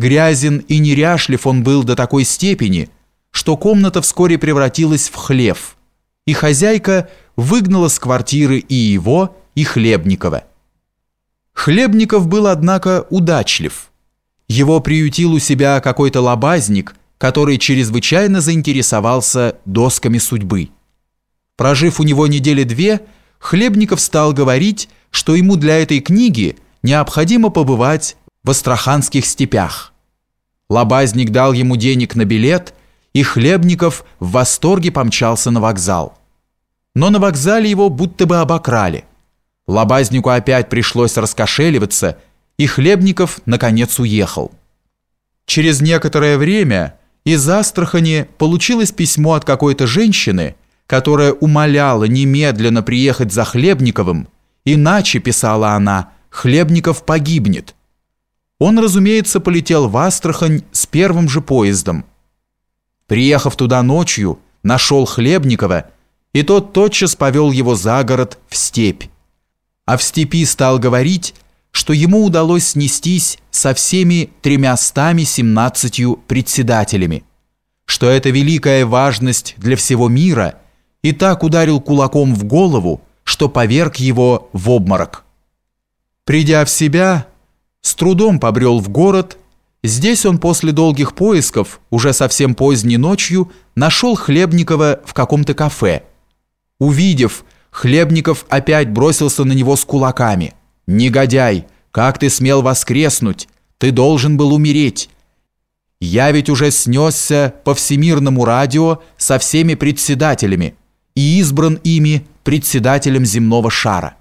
Грязен и неряшлив он был до такой степени, что комната вскоре превратилась в хлев, и хозяйка выгнала с квартиры и его, и Хлебникова. Хлебников был, однако, удачлив. Его приютил у себя какой-то лобазник, который чрезвычайно заинтересовался досками судьбы. Прожив у него недели две, Хлебников стал говорить, что ему для этой книги необходимо побывать в Астраханских степях. Лобазник дал ему денег на билет, и Хлебников в восторге помчался на вокзал. Но на вокзале его будто бы обокрали. Лобазнику опять пришлось раскошеливаться, и Хлебников, наконец, уехал. Через некоторое время из Астрахани получилось письмо от какой-то женщины, которая умоляла немедленно приехать за Хлебниковым, иначе, писала она, Хлебников погибнет. Он, разумеется, полетел в Астрахань с первым же поездом. Приехав туда ночью, нашел Хлебникова, и тот тотчас повел его за город в степь. А в степи стал говорить, что ему удалось снестись со всеми тремястами семнадцатью председателями, что это великая важность для всего мира, и так ударил кулаком в голову, что поверг его в обморок. Придя в себя, с трудом побрел в город. Здесь он после долгих поисков, уже совсем поздней ночью, нашел Хлебникова в каком-то кафе. Увидев, Хлебников опять бросился на него с кулаками. «Негодяй, как ты смел воскреснуть? Ты должен был умереть. Я ведь уже снесся по всемирному радио со всеми председателями и избран ими председателем земного шара».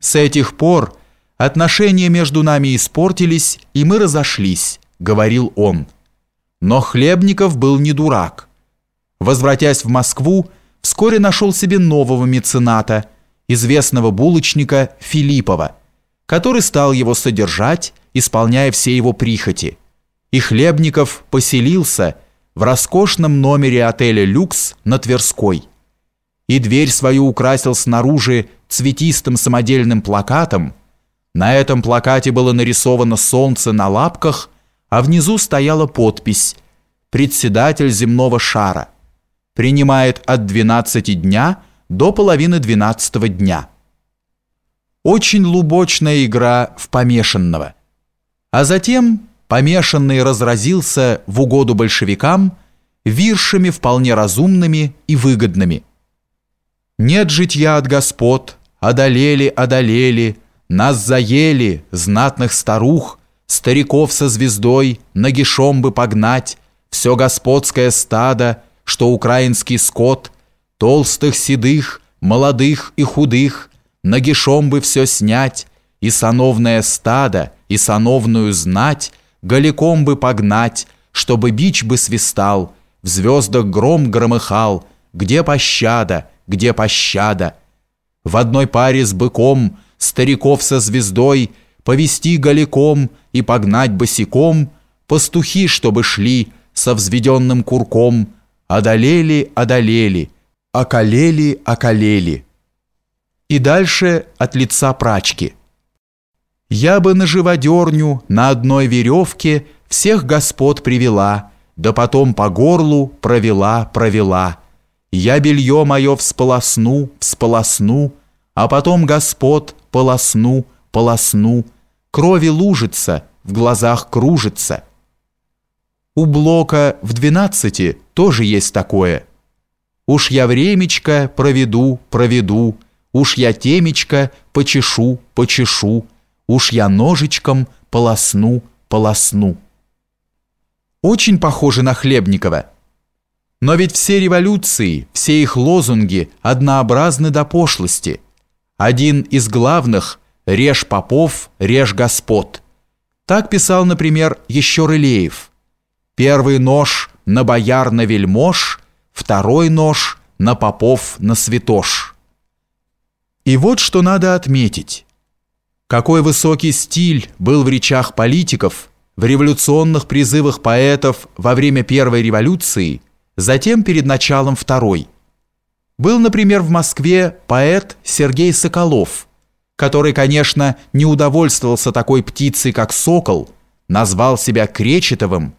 С этих пор Отношения между нами испортились, и мы разошлись, говорил он. Но Хлебников был не дурак. Возвратясь в Москву, вскоре нашел себе нового мецената, известного булочника Филиппова, который стал его содержать, исполняя все его прихоти. И Хлебников поселился в роскошном номере отеля «Люкс» на Тверской. И дверь свою украсил снаружи цветистым самодельным плакатом – на этом плакате было нарисовано солнце на лапках, а внизу стояла подпись «Председатель земного шара. Принимает от 12 дня до половины 12 дня». Очень лубочная игра в помешанного. А затем помешанный разразился в угоду большевикам виршами вполне разумными и выгодными. «Нет житья от господ, одолели, одолели», нас заели, знатных старух, Стариков со звездой нагишом бы погнать, Все господское стадо, что украинский скот, Толстых, седых, молодых и худых, Нагишом бы все снять, И сановное стадо, и сановную знать Голиком бы погнать, чтобы бич бы свистал, В звездах гром громыхал, Где пощада, где пощада? В одной паре с быком — стариков со звездой, повести голиком и погнать босиком, пастухи, чтобы шли со взведенным курком, одолели, одолели, околели, околели. И дальше от лица прачки. Я бы на живодерню на одной веревке всех господ привела, да потом по горлу провела, провела. Я белье мое всполосну, всполосну, а потом господ полосну, полосну, крови лужица, в глазах кружится. У Блока в двенадцати тоже есть такое. Уж я времечко проведу, проведу, уж я темечко почешу, почешу, уж я ножичком полосну, полосну. Очень похоже на Хлебникова. Но ведь все революции, все их лозунги однообразны до пошлости – один из главных «Режь попов, режь господ». Так писал, например, еще Рылеев. Первый нож на бояр на вельмож, второй нож на попов на святош. И вот что надо отметить. Какой высокий стиль был в речах политиков, в революционных призывах поэтов во время Первой революции, затем перед началом Второй – был, например, в Москве поэт Сергей Соколов, который, конечно, не удовольствовался такой птицей, как сокол, назвал себя Кречетовым